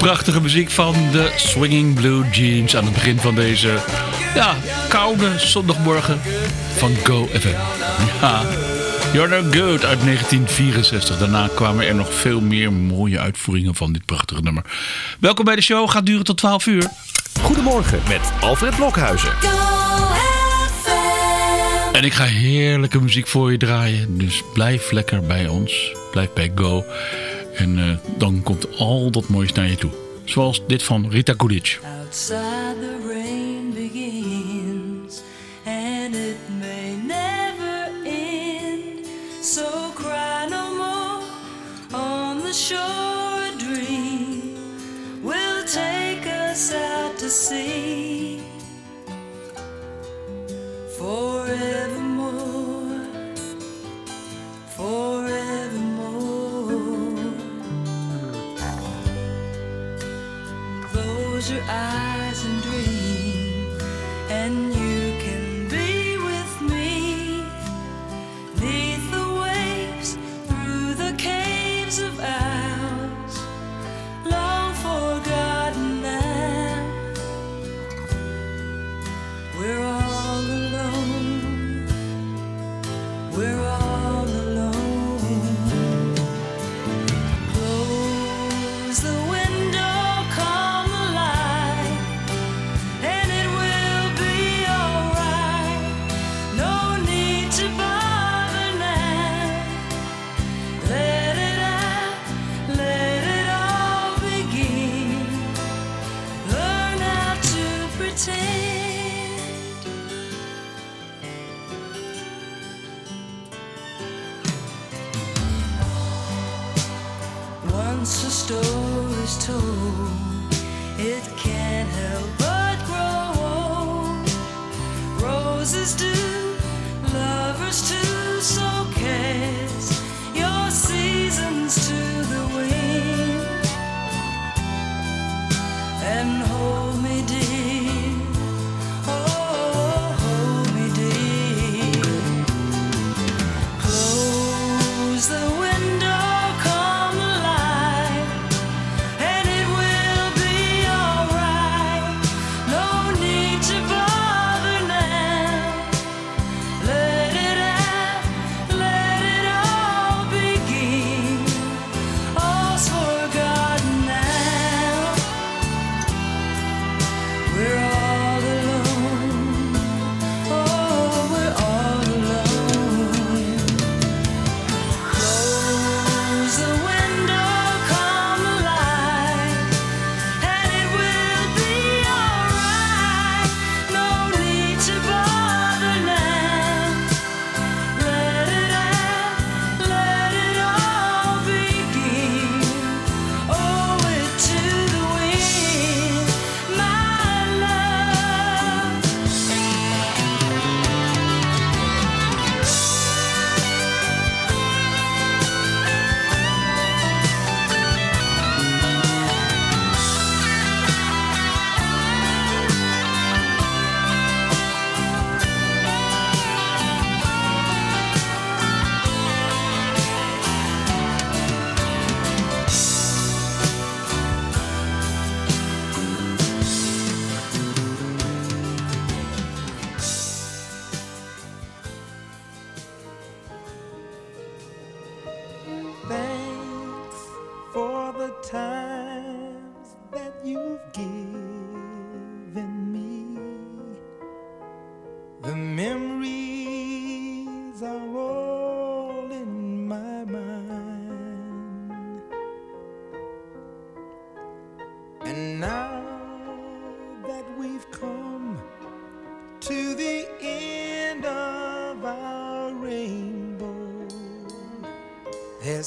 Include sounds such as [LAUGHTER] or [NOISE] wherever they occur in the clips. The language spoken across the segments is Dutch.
prachtige muziek van de Swinging Blue Jeans aan het begin van deze ja, koude zondagmorgen van Go FM. Ja, You're No Good uit 1964. Daarna kwamen er nog veel meer mooie uitvoeringen van dit prachtige nummer. Welkom bij de show, gaat duren tot 12 uur. Goedemorgen met Alfred Blokhuizen. En ik ga heerlijke muziek voor je draaien, dus blijf lekker bij ons. Blijf bij Go. En eh, dan komt al dat moois naar je toe. Zoals dit van Rita Coolidge.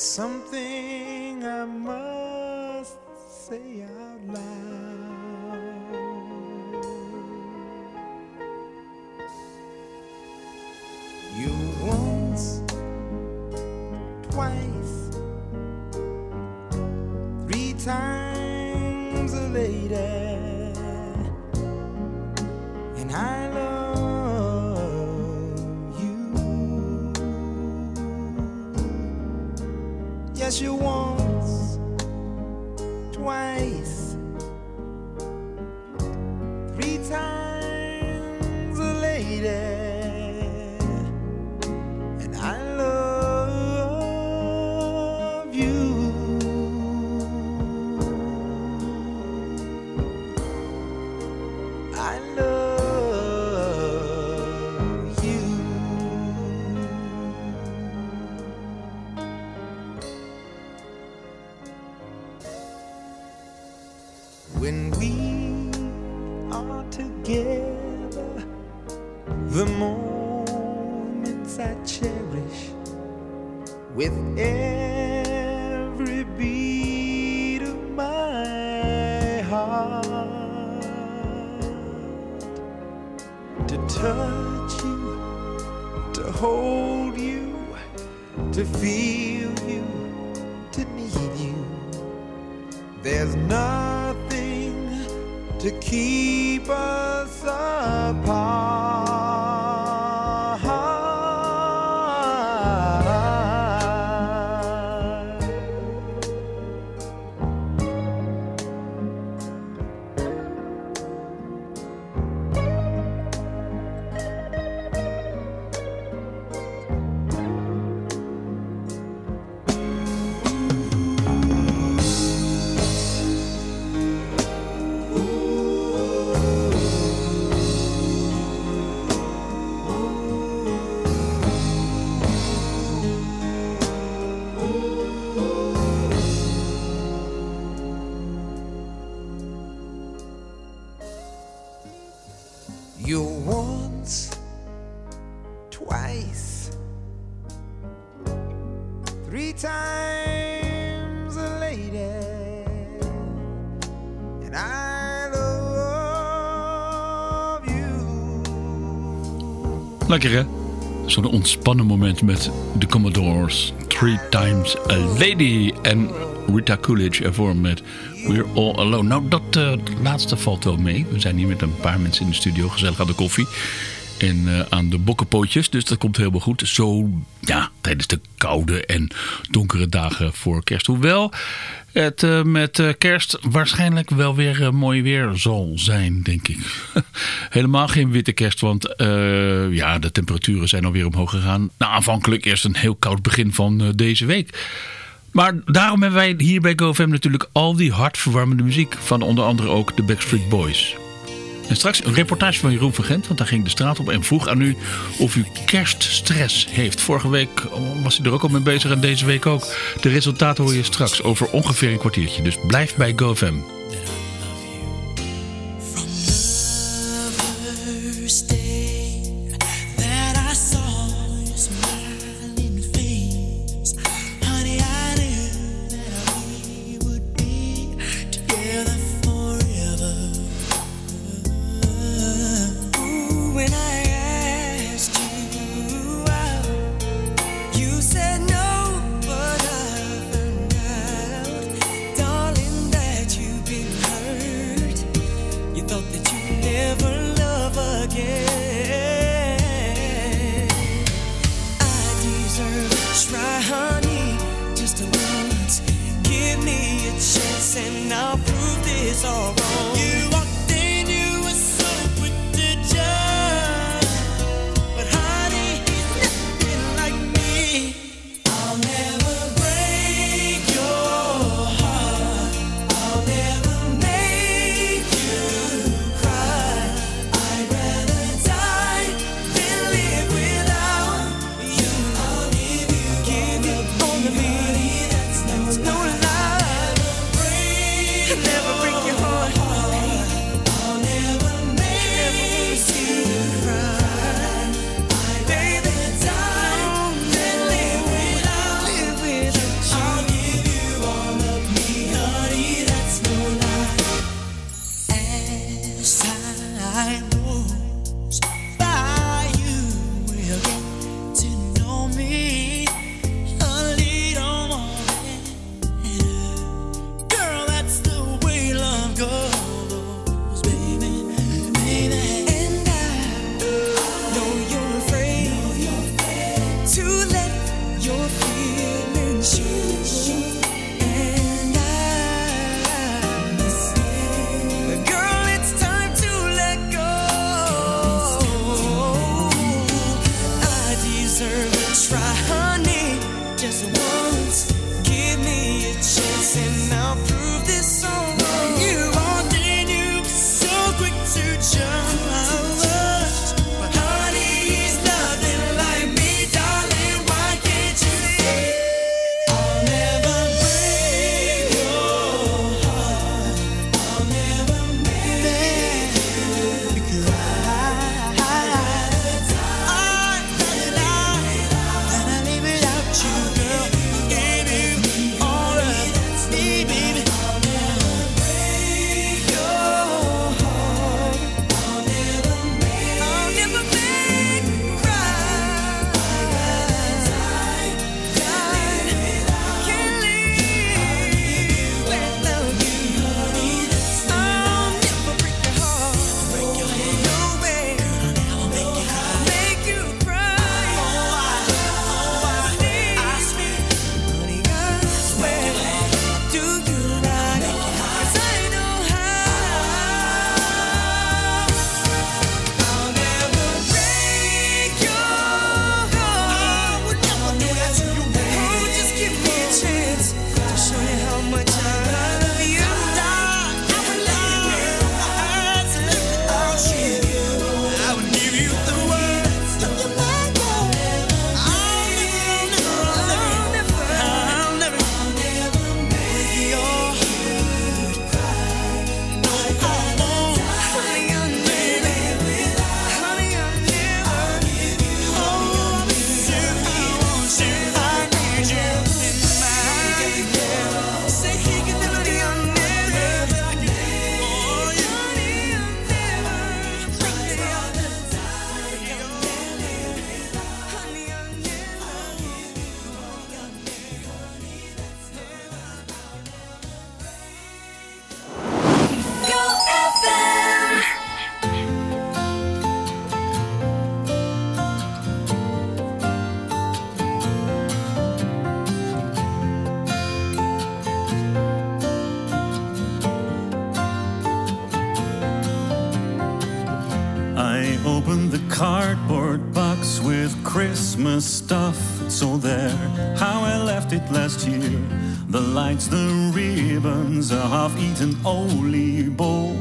Something I love you. When we are together the moments I cherish with Lekker hè? Zo'n ontspannen moment met de Commodores. Three Times a Lady. En Rita Coolidge ervoor met We're All Alone. Nou, dat eh, laatste valt wel mee. We zijn hier met een paar mensen in de studio. Gezellig aan de koffie. En eh, aan de bokkenpootjes. Dus dat komt helemaal goed. Zo, ja, tijdens de koude en donkere dagen voor kerst. Hoewel het eh, met eh, kerst waarschijnlijk wel weer mooi weer zal zijn, denk ik. [LAUGHS] Helemaal geen witte kerst, want ja, de temperaturen zijn alweer omhoog gegaan. Nou, aanvankelijk eerst een heel koud begin van deze week. Maar daarom hebben wij hier bij GoFM natuurlijk al die hartverwarmende muziek. Van onder andere ook de Backstreet Boys. En straks een reportage van Jeroen van Gent, want daar ging de straat op en vroeg aan u of u kerststress heeft. Vorige week was hij er ook al mee bezig en deze week ook. De resultaten hoor je straks over ongeveer een kwartiertje. Dus blijf bij GoFM. Of Christmas stuff, it's all there. How I left it last year. The lights, the ribbons, a half eaten olive bowl.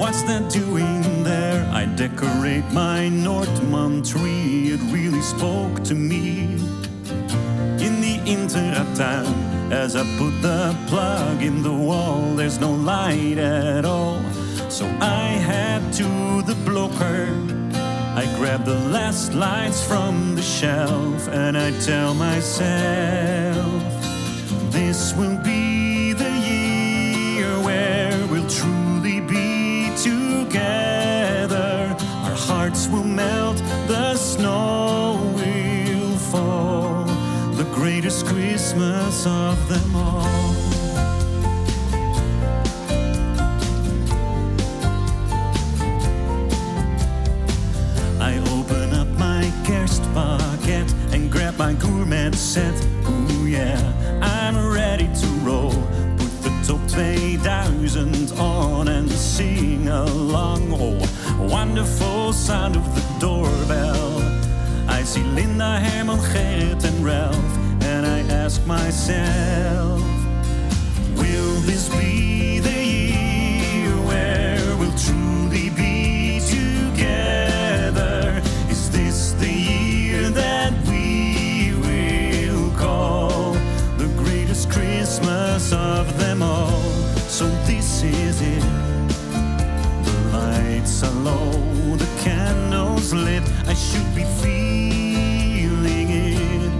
What's that doing there? I decorate my Nordman tree. It really spoke to me. In the Interatuin, as I put the plug in the wall, there's no light at all. So I head to the blocker. I grab the last lights from the shelf and I tell myself, this will be the year where we'll truly be together. Our hearts will melt, the snow will fall. The greatest Christmas of them all. My gourmet set. Ooh yeah, I'm ready to roll. Put the top 2000 on and sing along. Oh, wonderful sound of the doorbell. I see Linda, Herman, Gerrit and Ralph, and I ask myself, will this be the So this is it. The lights are low, the candles lit. I should be feeling it.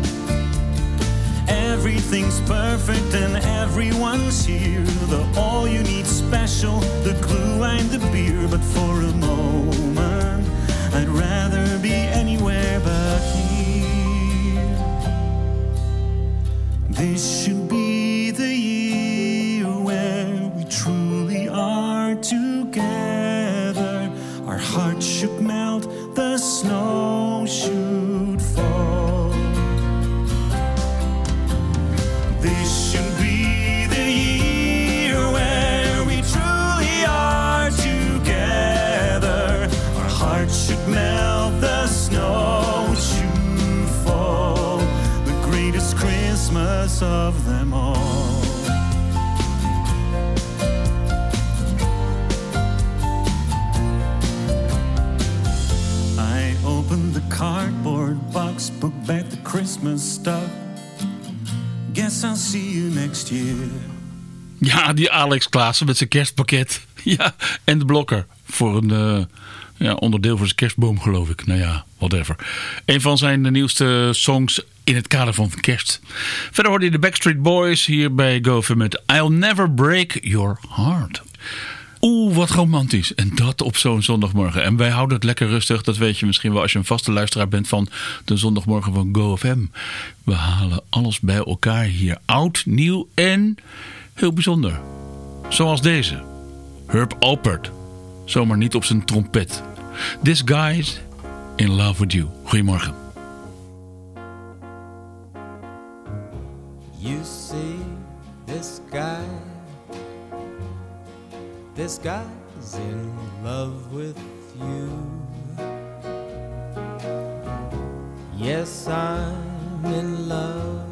Everything's perfect and everyone's here. The all you need special, the glue and the beer. But for a moment, I'd rather be anywhere but here. This should be Christmas of them all. I opened the cardboard box, put back the Christmas stuff. Guess I'll see you next year. Ja, die Alex Klaassen met zijn kerstpakket. [LAUGHS] Ja, en de blokker voor een eh, ja, onderdeel van zijn kerstboom, geloof ik. Nou ja, whatever. Een van zijn nieuwste songs in het kader van kerst. Verder hoorde je de Backstreet Boys hier bij GoFam met I'll Never Break Your Heart. Oeh, wat romantisch. En dat op zo'n zondagmorgen. En wij houden het lekker rustig. Dat weet je misschien wel als je een vaste luisteraar bent van de zondagmorgen van GoFM. We halen alles bij elkaar hier. Oud, nieuw en heel bijzonder. Zoals deze. Herb Alpert. Zomaar niet op zijn trompet. This guy's in love with you. Goedemorgen. You see this guy, this guy's in love with you. Yes, I'm in love.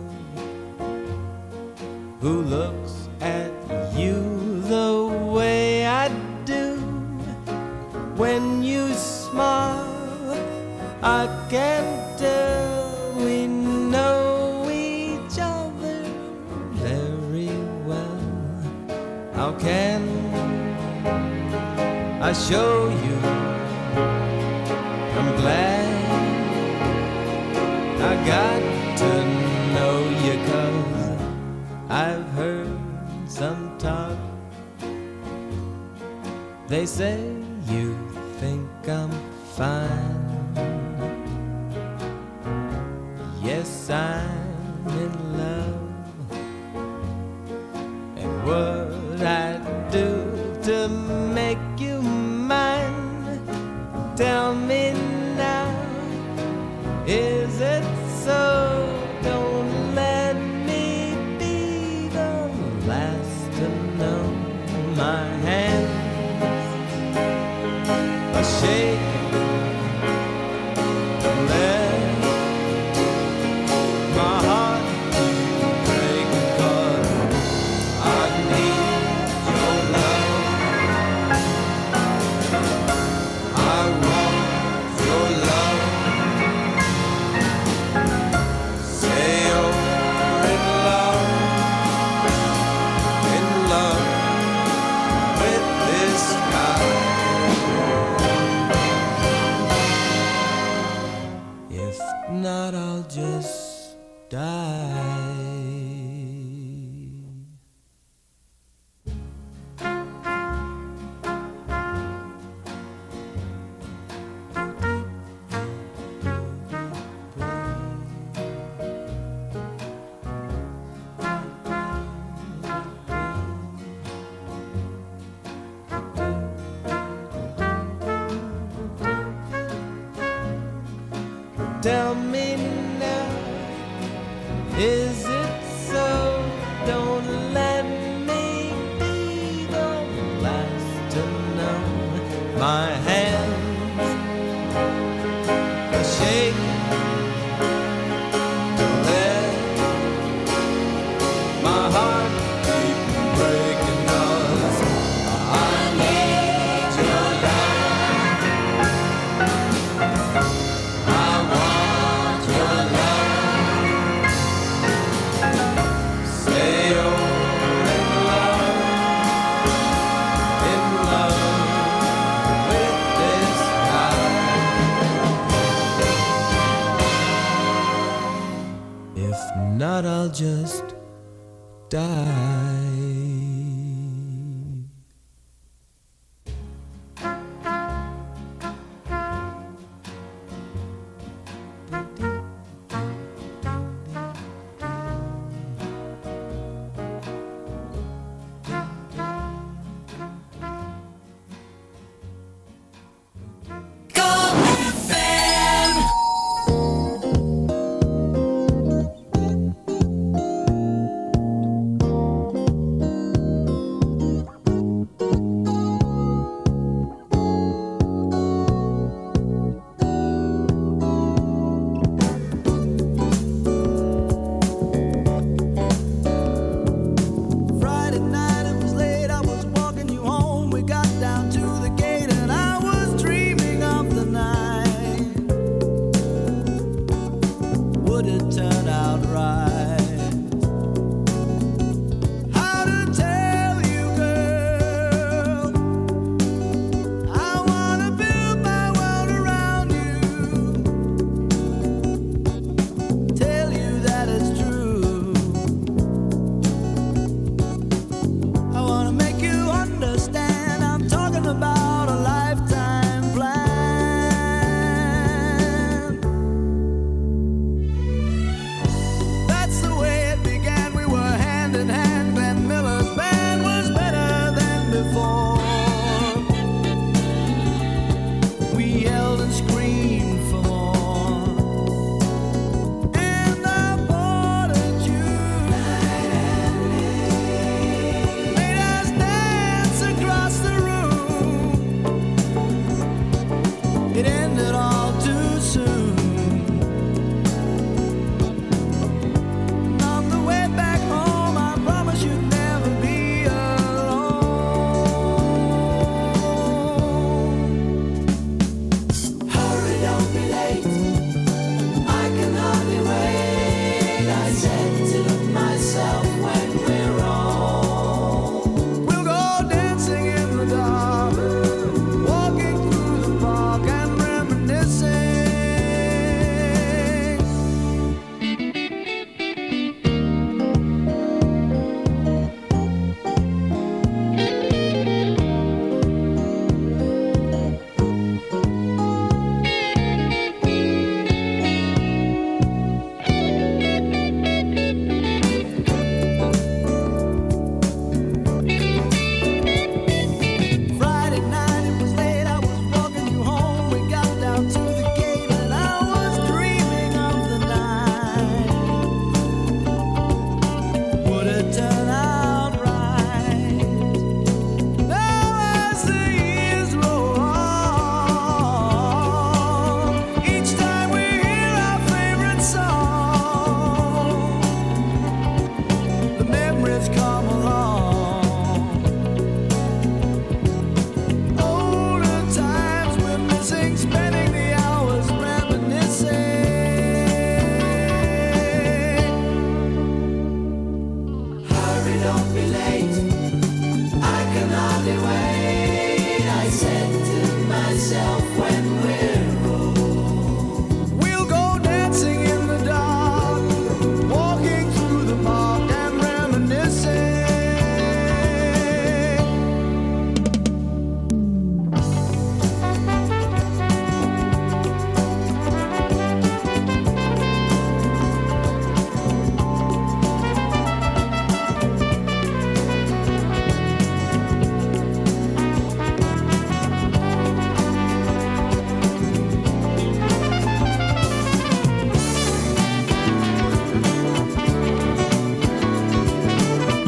Who looks I can tell we know each other very well. How can I show you? I'm glad I got to know you cause I've heard some talk. They say just die.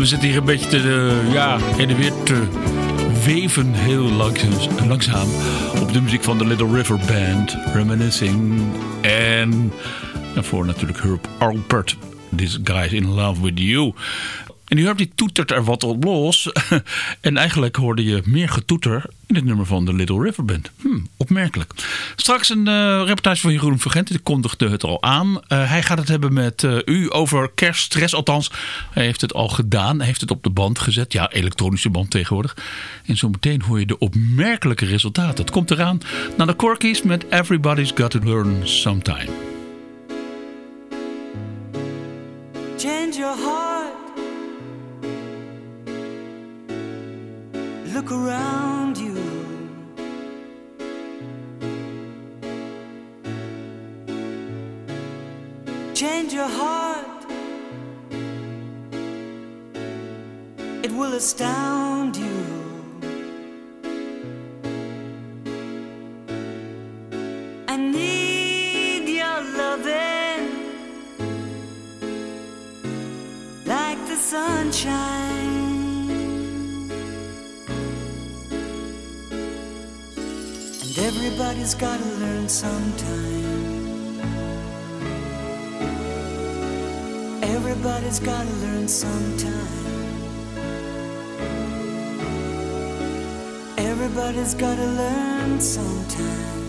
We zitten hier een beetje te, eh, ja, heen en weer te weven heel langzaam, langzaam op de muziek van de Little River Band, Reminiscing. En daarvoor natuurlijk Herb Alpert, This Guy's in Love With You. En u hoort die toetert er wat op los. [LAUGHS] en eigenlijk hoorde je meer getoeter in het nummer van de Little River Band. Hm, opmerkelijk. Straks een uh, reportage van Jeroen Vergent. Die kondigde het al aan. Uh, hij gaat het hebben met uh, u over kerststress. Althans, hij heeft het al gedaan. Hij heeft het op de band gezet. Ja, elektronische band tegenwoordig. En zo meteen hoor je de opmerkelijke resultaten. Het komt eraan naar de Corkies met Everybody's Got to Learn Sometime. Change your heart. Look around you. Change your heart. It will astound you. I need your loving like the sunshine. And everybody's gotta learn sometime. Everybody's gotta learn sometime. Everybody's gotta learn sometime.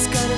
Everybody's gotta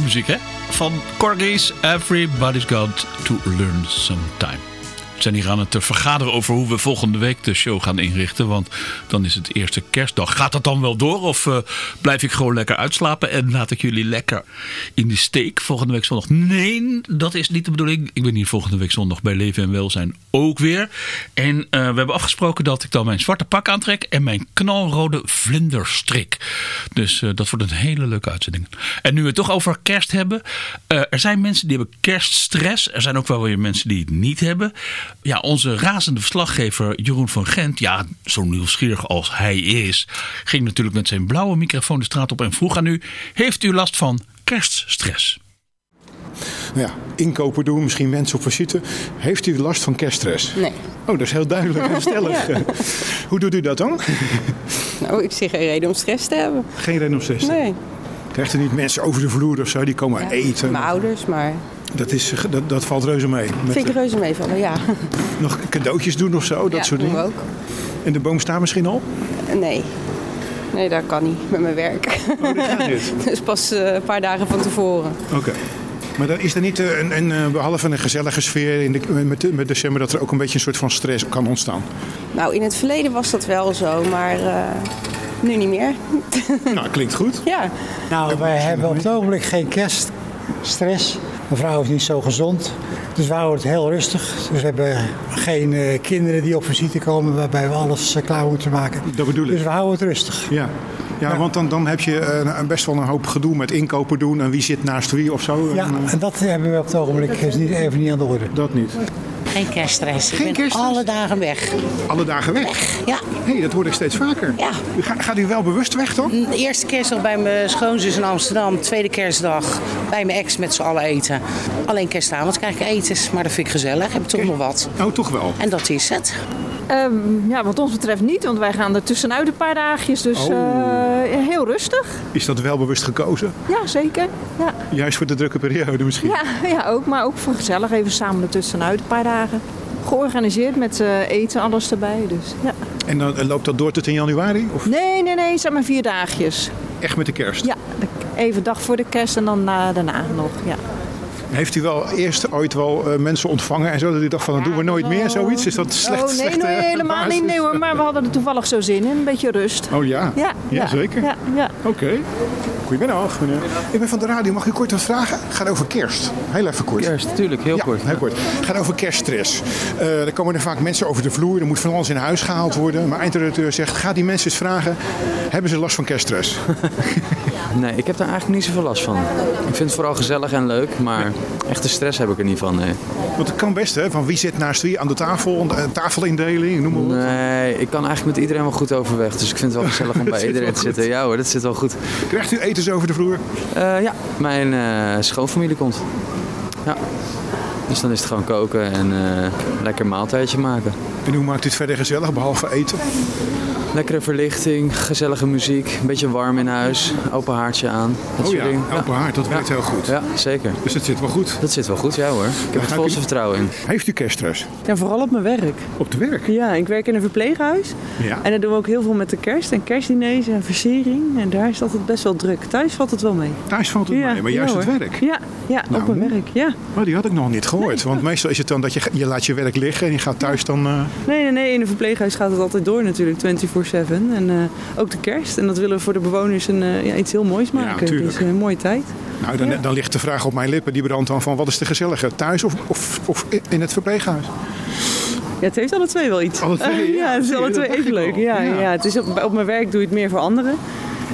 muziek, hè? Van Corgis, Everybody's Got to Learn Sometime. Zijn hier aan het eh, vergaderen over hoe we volgende week de show gaan inrichten. Want dan is het eerste kerstdag. Gaat dat dan wel door? Of uh, blijf ik gewoon lekker uitslapen en laat ik jullie lekker in de steek volgende week zondag? Nee, dat is niet de bedoeling. Ik ben hier volgende week zondag bij Leven en Welzijn ook weer. En uh, we hebben afgesproken dat ik dan mijn zwarte pak aantrek en mijn knalrode vlinderstrik. Dus dat wordt een hele leuke uitzending. En nu we het toch over kerst hebben. er zijn mensen die hebben kerststress. Er zijn ook wel weer mensen die het niet hebben. Ja, onze razende verslaggever Jeroen van Gent, ja, zo nieuwsgierig als hij is, ging natuurlijk met zijn blauwe microfoon de straat op en vroeg aan u: Heeft u last van kerststress? Nou ja, inkopen doen, misschien mensen op visite. Heeft u last van kerststress? Nee. Oh, dat is heel duidelijk en stellig. [LAUGHS] Hoe doet u dat dan? Nou, ik zie geen reden om stress te hebben. Geen reden om stress. te Nee. U niet mensen over de vloer of zo, die komen Ja, eten? Mijn ouders, maar Dat, is, dat, dat valt reuze mee. Met vind ik reuze meevallen, ja. [LAUGHS] nog cadeautjes doen of zo, dat ja, soort dingen. ook. En de boom staat misschien al? Nee. Nee, dat kan niet met mijn werk. Oh, dat gaat niet. [LAUGHS] dus pas eh, een paar dagen van tevoren. Oké. Maar dan is er niet eh, een, een, eh, behalve een gezellige sfeer in de, met, met december, dat er ook een beetje een soort van stress kan ontstaan? Nou, in het verleden was dat wel zo, maar eh, nu niet meer. nou, klinkt goed. ja. Nou, wij hebben op het ogenblik geen kerststress. Mijn vrouw is niet zo gezond. Dus we houden het heel rustig. Dus we hebben geen eh, kinderen die op visite komen waarbij we alles eh, klaar moeten maken. Dat bedoel ik. Dus we houden het rustig. Ja, ja, want dan, dan heb je eh, best wel een hoop gedoe met inkopen doen en wie zit naast wie of zo. Ja, En, en dat hebben we op het ogenblik is niet, even niet aan de orde. dat niet. Geen kerststress. Geen ik ben kerststress? alle dagen weg. Alle dagen weg? Ja. Hé, dat hoor ik steeds vaker. Ja. U gaat u wel bewust weg dan? De eerste kerstdag bij mijn schoonzus in Amsterdam. Tweede kerstdag bij mijn ex met z'n allen eten. Alleen kerstavond krijg ik eten, maar dat vind ik gezellig. Heb ik toch nog wat. Oh, toch wel. En dat is het. Ehm, ja, wat ons betreft niet, want wij gaan er tussenuit een paar dagjes. Dus Oh. eh, heel rustig. Is dat wel bewust gekozen? Ja, zeker. Ja. Juist voor de drukke periode misschien? Ja, [LAUGHS] ja, ook. Maar ook voor gezellig even samen er tussenuit een paar dagen. Georganiseerd met eh, eten, alles erbij. Dus, ja. En dan eh, loopt dat door tot in januari? Of Nee, nee, nee. Het zijn maar vier dagjes. echt met de kerst? Ja, even dag voor de kerst en dan na, daarna nog. Ja. Heeft u wel eerst ooit wel eh, mensen ontvangen en zo dat u dacht van dat doen we nooit meer zoiets? Is dat slecht? oh, nee, slechte nee, helemaal basis? niet. Nee hoor, maar we hadden er toevallig zo zin in. Een beetje rust. Oh ja? Ja, ja, zeker. Ja, ja. Oké. Goedemiddag, meneer. Ik ben van de radio. Mag ik u kort wat vragen? Het gaat over kerst. Heel even kort. Kerst, tuurlijk, heel ja, kort. heel kort. Het gaat over kerststress. Eh, er komen er vaak mensen over de vloer. Er moet van alles in huis gehaald worden. Maar eindredacteur zegt, ga die mensen eens vragen. Hebben ze last van kerststress? [LAUGHS] Nee, ik heb daar eigenlijk niet zoveel last van. Ik vind het vooral gezellig en leuk, maar echte stress heb ik er niet van. Nee, Want het kan best, hè? Van wie zit naast wie aan de tafel. Een tafelindeling, noem maar wat. nee ik kan eigenlijk met iedereen wel goed overweg. Dus ik vind het wel gezellig om [LAUGHS] bij iedereen te zitten. Ja hoor, dat zit wel goed. Krijgt u etens over de vloer? Eh, ja, mijn eh, schoonfamilie komt. Ja. Dus dan is het gewoon koken en eh lekker maaltijdje maken. En hoe maakt u het verder gezellig, behalve eten? Lekkere verlichting, gezellige muziek, een beetje warm in huis, open haartje aan. Dat Oh ja, open haard, dat werkt heel goed. Ja, zeker. Dus het zit wel goed. Dat zit wel goed, ja hoor. Ik heb het volste u- vertrouwen in. Heeft u kerststress? Ja, vooral op mijn werk. Op de werk? Ja, ik werk in een verpleeghuis. Ja. En daar doen we ook heel veel met de kerst en kerstdiners en versiering. En daar is het altijd best wel druk. Thuis valt het wel mee. Thuis valt het Ja, mee, maar juist ja, het werk. Ja, ja Nou, op mijn werk. Ja. Maar die had ik nog niet gehoord. Want meestal is het dan dat je, je laat je werk liggen en je gaat thuis dan... eh, Nee, nee, nee. In een verpleeghuis gaat het altijd door natuurlijk, 24-7. En eh, ook de kerst. En dat willen we voor de bewoners een, eh, ja, iets heel moois maken. dus een mooie tijd. Nou, dan, dan ligt de vraag op mijn lippen. Die brandt dan van wat is de gezellige? Thuis of, of, of in het verpleeghuis? Ja, het heeft alle twee wel iets. Alle twee, [LAUGHS] ja, het is alle twee even leuk. Ja. ja. het is op, op mijn werk doe je het meer voor anderen.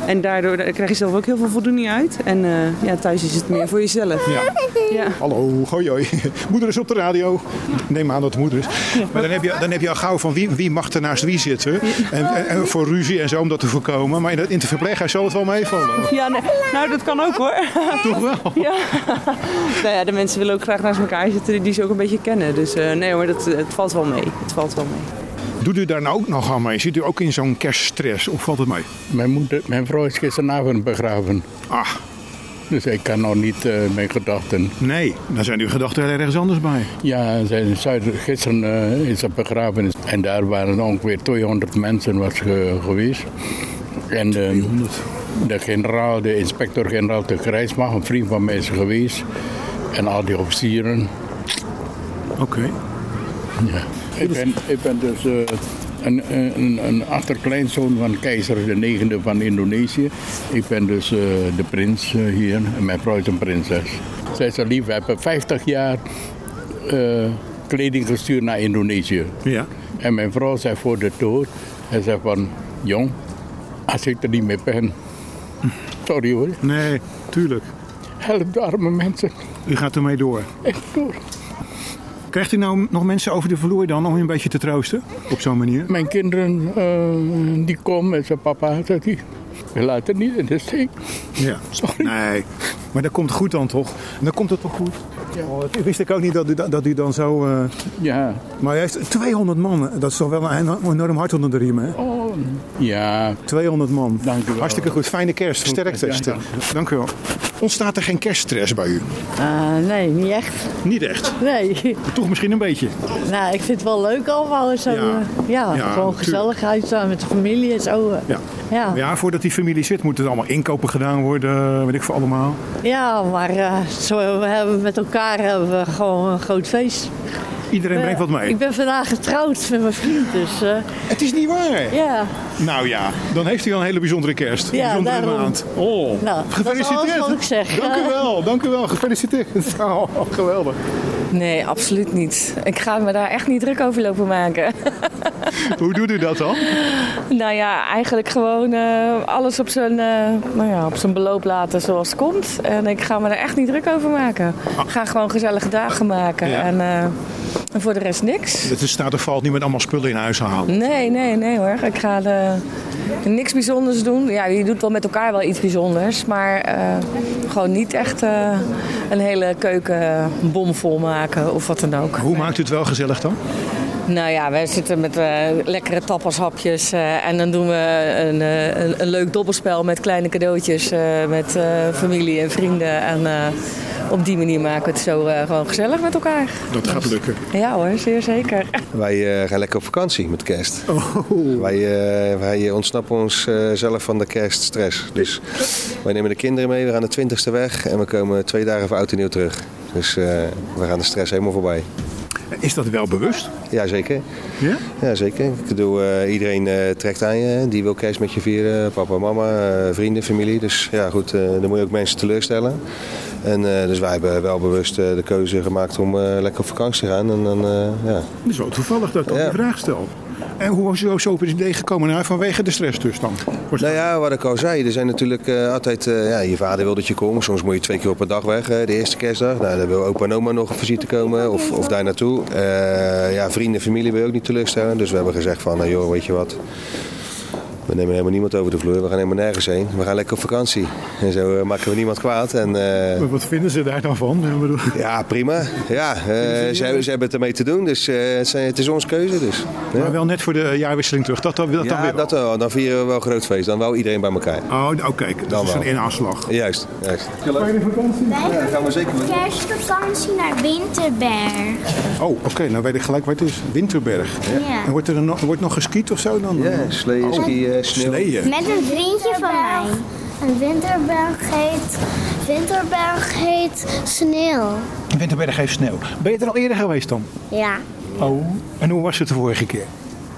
En daardoor daar krijg je zelf ook heel veel voldoening uit. En eh, ja, thuis is het meer voor jezelf. Ja. Ja. Hallo, hoi hoi. Moeder is op de radio. Neem aan dat het moeder is. Maar dan heb je, dan heb je al gauw van wie, wie mag er naast wie zitten. En, en, en voor ruzie en zo om dat te voorkomen. Maar in het, in het verpleeghuis zal het wel meevallen. Ja, nee, nou dat kan ook hoor. Toch wel? Ja. nou ja, de mensen willen ook graag naast elkaar zitten die ze ook een beetje kennen. Dus eh, nee hoor, dat, het valt wel mee. Het valt wel mee. Doet u daar nou ook nog aan mee? Zit u ook in zo'n kerststress of valt het mee? Mijn, moeder, mijn vrouw is gisteravond begraven. Ah. Dus ik kan nog niet eh, mijn gedachten. Nee, dan zijn uw gedachten er ergens anders bij. Ja, zij in Zuid, gisteren eh, is ze begraven. En daar waren ongeveer 200 mensen was ge- geweest. En de, de generaal, de inspector-generaal de Grijsmag, een vriend van mij is geweest. En al die officieren. Oké. Ja. Ik, ben, ik ben dus eh, een, een, een achterkleinzoon van keizer de negende van Indonesië. Ik ben dus eh, de prins eh, hier en mijn vrouw is een prinses. Zij is lief, we hebben 50 jaar kleding gestuurd naar Indonesië. Ja. En mijn vrouw zei voor de dood, hij zei van, jong, als ik er niet meer ben. Sorry hoor. Nee, tuurlijk. Help de arme mensen. U gaat ermee door. Echt door. Krijgt u nou nog mensen over de vloer dan om u een beetje te troosten? Op zo'n manier? Mijn kinderen, eh, die komen met zijn papa, zegt hij. We laten niet in de steek. Ja. Nee, maar dat komt goed dan toch? En dan komt het toch goed? Oh, dat wist ik ook niet dat u, dat u dan zo... eh, Ja. Maar u heeft 200 man. Dat is toch wel een enorm hart onder de riem, hè? Oh, ja. 200 man. Dank u wel. Hartstikke goed. Fijne kerst. Sterkte. ja, Ster- dank u wel. Ontstaat er geen kerststress bij u? Ah, nee, niet echt. Niet echt? Nee. Toch misschien een beetje? Nou, ik vind het wel leuk allemaal. Zo, Ja. eh, ja, Ja, gewoon gezelligheid samen met de familie en zo. eh. Ja. Ja. Ja, voordat die familie zit, moeten er allemaal inkopen gedaan worden. Weet ik voor allemaal. Ja, maar eh, zo, we hebben met elkaar hebben we gewoon een groot feest. Iedereen brengt wat mee. Ik ben vandaag getrouwd met mijn vriend, dus... eh, Het is niet waar. ja. Nou ja, dan heeft al een hele bijzondere kerst. Een Ja, bijzondere daarom. maand. Oh, Nou, dat is gefeliciteerd. wat ik zeg. Dank u wel, dank u wel. Gefeliciteerd. [LAUGHS] Oh, geweldig. Nee, absoluut niet. Ik ga me daar echt niet druk over lopen maken. [LAUGHS] Hoe doet u dat dan? nou ja, eigenlijk gewoon eh, alles op zijn, eh, nou ja, op zijn beloop laten zoals het komt. En ik ga me daar echt niet druk over maken. Ik ga gewoon gezellige dagen maken. Ja. En, eh, en voor de rest niks. Het staat of valt niet met allemaal spullen in huis halen. Nee, nee, nee hoor. Ik ga de, niks bijzonders doen. Ja, je doet wel met elkaar wel iets bijzonders. Maar eh, gewoon niet echt eh, een hele keuken bomvol maken of wat dan ook. Hoe maakt u het wel gezellig dan? Nou ja, wij zitten met eh, lekkere tappashapjes. eh, en dan doen we een, eh, een, een leuk dobbelspel met kleine cadeautjes. eh, met eh, familie en vrienden. En eh, op die manier maken we het zo eh, gewoon gezellig met elkaar. Dat gaat lukken. Ja hoor, zeer zeker. Wij eh, gaan lekker op vakantie met kerst. Wij, eh, wij ontsnappen onszelf van de kerststress. Dus wij nemen de kinderen mee, we gaan de 20ste weg en we komen twee dagen voor oud en nieuw terug. Dus eh, we gaan de stress helemaal voorbij. Is dat wel bewust? Ja, zeker. Ja? Ja, zeker. Ik bedoel, eh, iedereen eh, trekt aan je. Die wil kerst met je vieren. Papa, mama, eh, vrienden, familie. Dus ja, goed, dan moet je ook mensen teleurstellen. En dus wij hebben wel bewust de keuze gemaakt om lekker op vakantie te gaan. En dan, ja. Het is wel toevallig dat ik Ja. die vraag stel. En hoe was u zo op het idee gekomen? Nou, vanwege de stress dus dan? Nou ja, wat ik al zei, er zijn natuurlijk eh, altijd, eh, ja, je vader wil dat je komt. Soms moet je twee keer op een dag weg, eh, de eerste kerstdag. Nou, dan wil opa en oma nog op visite komen of, of daar naartoe. Ja, vrienden, familie wil je ook niet teleurstellen. Dus we hebben gezegd van, nou, joh, weet je wat. We nemen helemaal niemand over de vloer, we gaan helemaal nergens heen. We gaan lekker op vakantie. En zo eh, maken we niemand kwaad. En, eh, Maar Wat vinden ze daar dan van? Ja, prima. Ja, eh, ze, ze hebben het ermee te doen, dus eh, het, zijn- het is onze keuze. Dus. Ja. Maar wel net voor de jaarwisseling terug. Dat, dat, dat dan ja, weer. dat wel. Dan vieren we wel een groot feest. Dan wel iedereen bij elkaar. Oh, oh, kijk, dat Dan is een wel. inafslag. Juist, juist. Fijne vakantie. Ja, gaan we zeker doen. Kerstvakantie naar Winterberg. Oh, oké, nou weet ik gelijk waar het is. Winterberg. Ja. En wordt er nog, wordt nog geskiet of zo dan? Ja, sleeën, skiën, sneeuw. Sleeën. Met een vriendje van mij. En Winterberg heet, Winterberg heet sneeuw. Winterberg heeft sneeuw. Ben je er al eerder geweest dan? Ja, Oh. En hoe was het de vorige keer?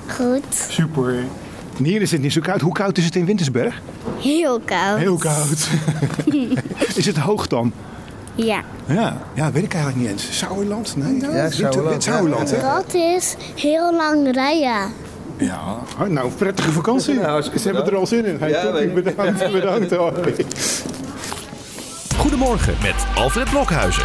goed. Super. En hier is het niet zo koud. Hoe koud is het in Wintersberg? Heel koud. Heel koud. [LAUGHS] is het hoog dan? Ja. Ja, ja weet ik eigenlijk niet eens. Sauerland? Nee. Ja, Winter- Sauerland, ja. Sauerland, hè? Dat is heel lang rijden. Ja. Oh, nou, prettige vakantie. Ze hebben er al zin in. Hey, Ja, ik. bedankt. [LAUGHS] bedankt. hoor. Goedemorgen met Alfred Blokhuizen.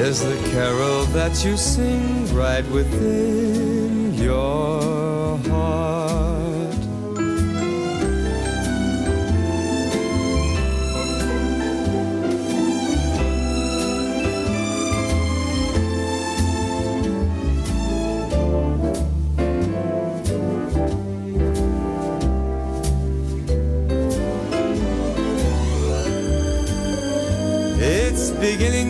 is the carol that you sing right within your heart. It's beginning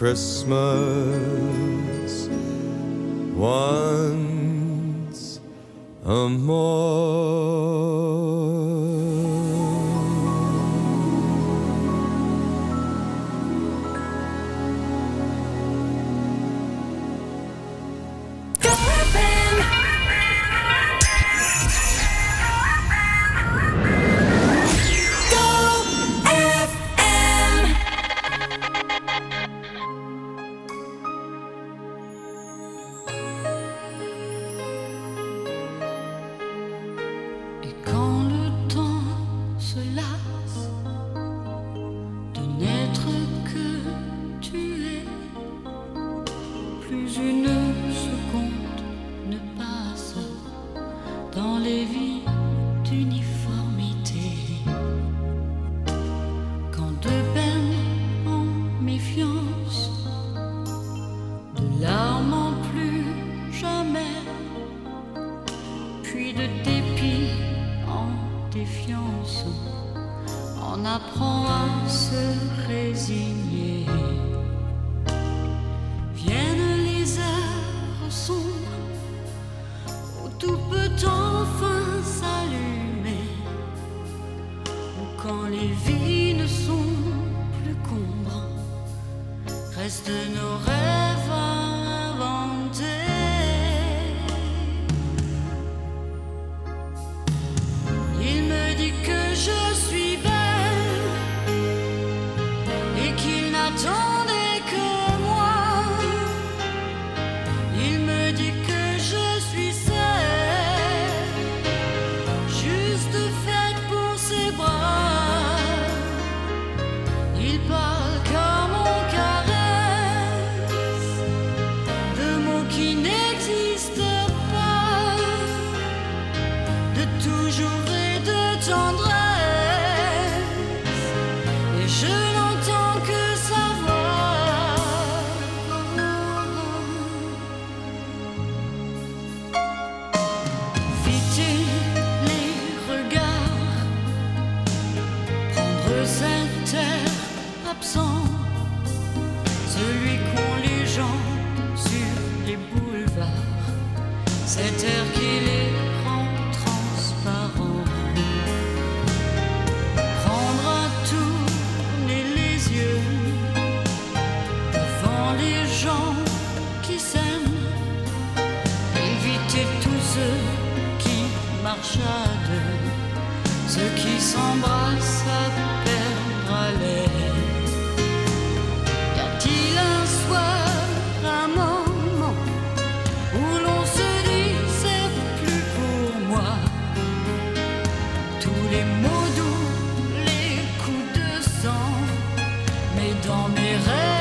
Christmas once a Et les vies ne sont plus combres, restent nos rêves dans mes rêves.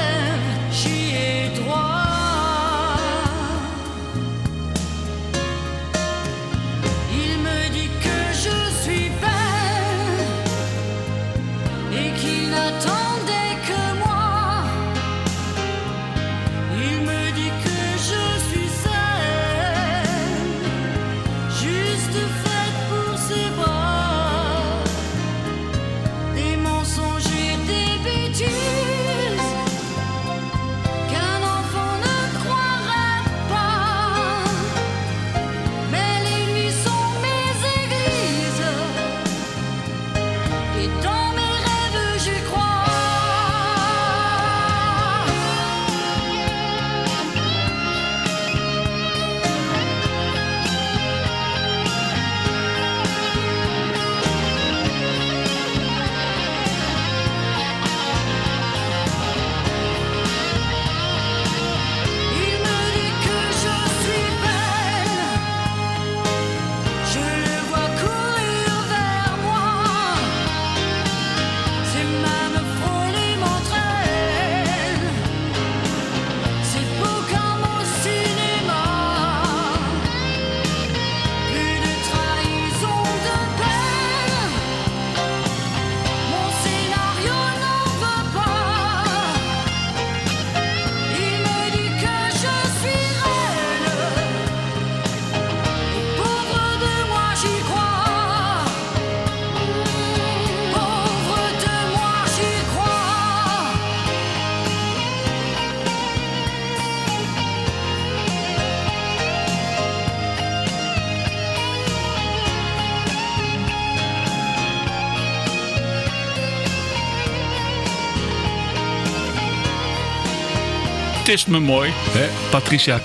Het is me mooi, hè? Patricia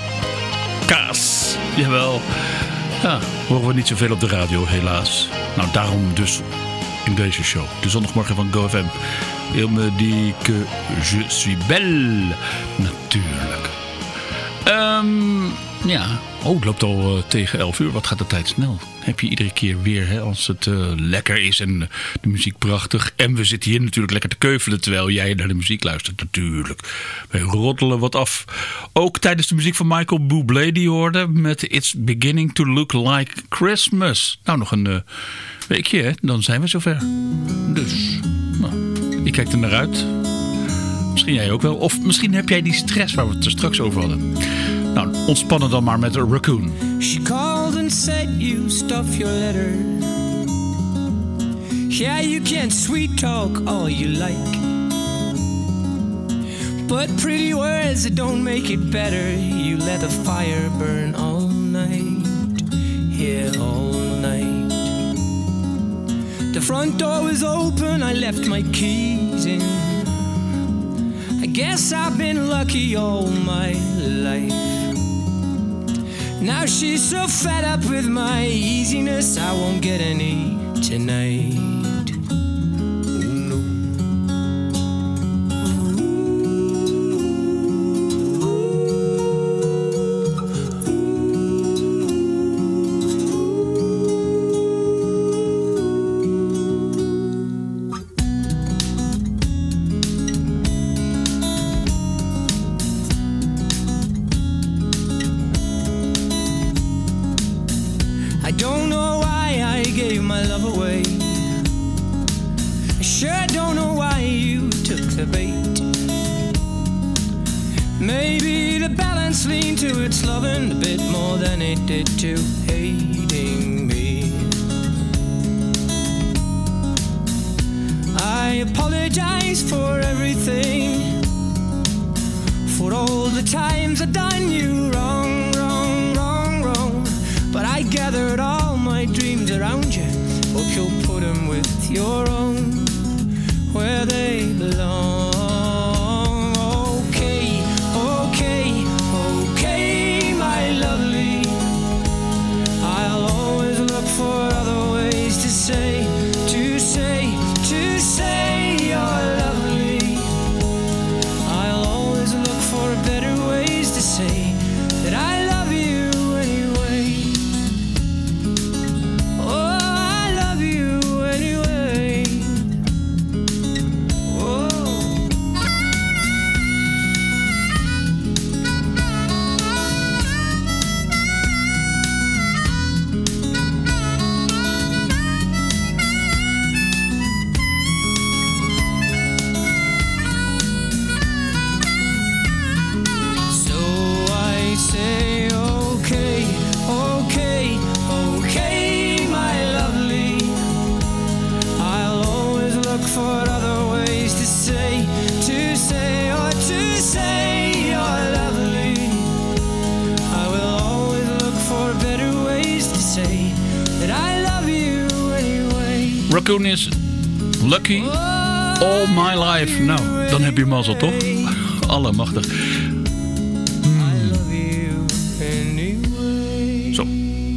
Kaas. Jawel. Ja, horen we niet zoveel op de radio, helaas. Nou, daarom dus in deze show. De zondagmorgen van GoFM. Il me dit que je suis belle. Natuurlijk. Ehm, ja. Oh, het loopt al eh, tegen 11 uur. Wat gaat de tijd snel? Heb je iedere keer weer, hè, als het eh, lekker is en eh, de muziek prachtig. En we zitten hier natuurlijk lekker te keuvelen terwijl jij naar de muziek luistert. Natuurlijk. Wij roddelen wat af. Ook tijdens de muziek van Michael Bublé die hoorde met It's Beginning to Look Like Christmas. Nou, nog een weekje, hè? Dan zijn we zover. Dus, nou, je kijkt er naar uit. Misschien jij ook wel. Of misschien heb jij die stress waar we het er straks over hadden. Nou, ontspannen dan maar met een raccoon. She called and said you stuff your letter. Yeah, you can sweet talk all you like. But pretty words don't make it better. You let the fire burn all night. Yeah, all night. The front door was open, I left my keys in. I guess I've been lucky all my life. Now she's so fed up with my easiness, I won't get any tonight. Raccoon is Lucky All My Life. Nou, dan heb je mazzel, toch? Allemachtig. Zo,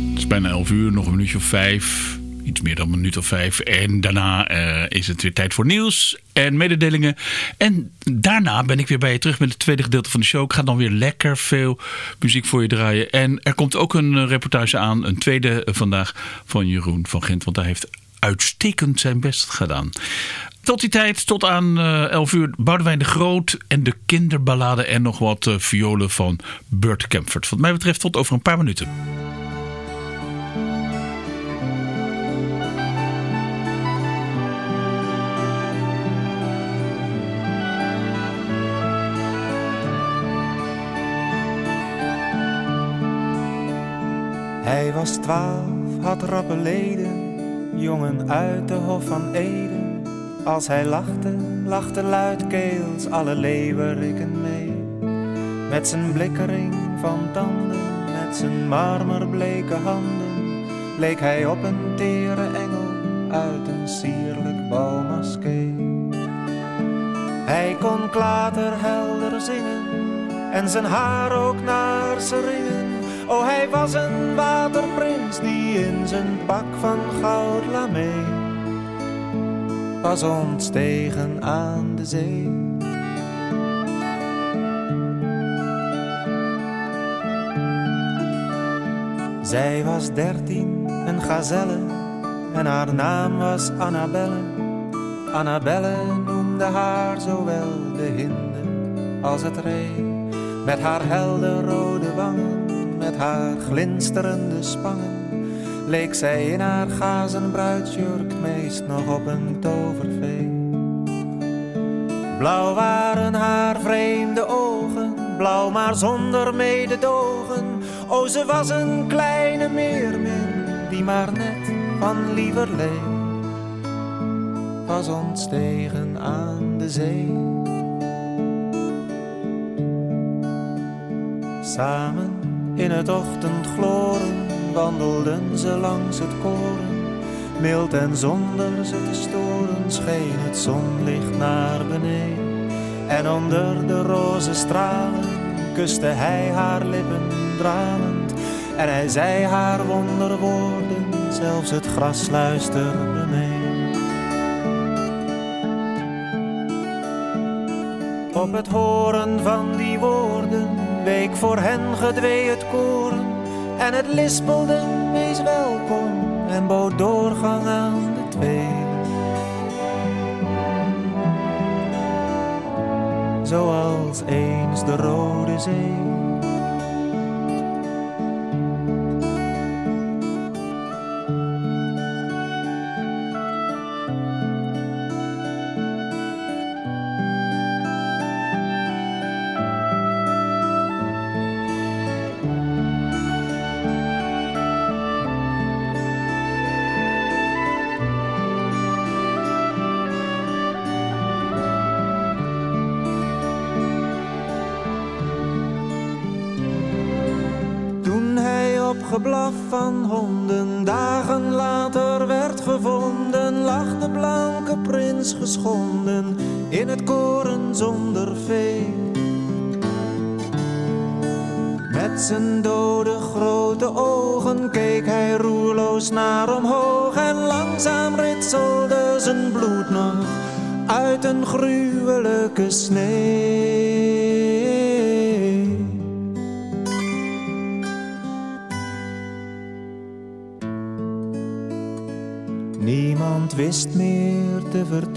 het is bijna 11 uur, nog een minuutje of vijf. Iets meer dan een minuut of vijf. En daarna eh, is het weer tijd voor nieuws en mededelingen. En daarna ben ik weer bij je terug met het tweede gedeelte van de show. Ik ga dan weer lekker veel muziek voor je draaien. En er komt ook een eh, reportage aan, een tweede eh, vandaag van Jeroen van Gent. Want hij heeft uitstekend zijn best gedaan. Tot die tijd, tot aan eh 11 uur, Boudewijn de Groot en de kinderballade en nog wat eh, violen van Burt Kempfert. Wat mij betreft tot over een paar minuten. Hij was twaalf, had rappe leden, jongen uit de Hof van Eden. Als hij lachte, lachte luidkeels alle leeuweriken mee. Met zijn blikkering van tanden, met zijn marmerbleke handen, leek hij op een tere engel uit een sierlijk balmaskee. Hij kon klaterhelder zingen en zijn haar ook naar zijn ringen. Oh, hij was een waterprins die in zijn pak van goud lamee was ontstegen aan de zee. Zij was dertien, een gazelle, en haar naam was Annabelle. Annabelle noemde haar zowel de hinde als het ree. Met haar helder rode wangen, met haar glinsterende spangen, leek zij in haar gazen bruidsjurk meest nog op een tovervee. Blauw waren haar vreemde ogen, blauw maar zonder mededogen. O, ze was een kleine meermin, die maar net van lieverlee was ontstegen aan de zee. Samen in het ochtendgloren wandelden ze langs het koren. Mild en zonder ze te storen scheen het zonlicht naar beneden. En onder de roze stralen kuste hij haar lippen dralend. En hij zei haar wonderwoorden, zelfs het gras luisterde mee. Op het horen van die woorden week voor hen gedwee het koren. En het lispelde, wees welkom en bood doorgang aan de twee. Zoals eens de Rode Zee. Geblaf van honden dagen later werd gevonden, lag de blanke prins geschonden in het koren zonder vee. Met zijn dode grote ogen keek hij roerloos naar omhoog en langzaam ritselde zijn bloed nog uit een gruwelijke snee.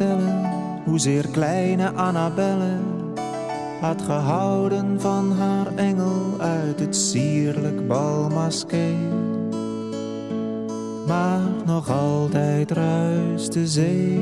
Vertellen hoezeer kleine Annabelle had gehouden van haar engel uit het sierlijk balmaskee. Maar nog altijd ruist de zee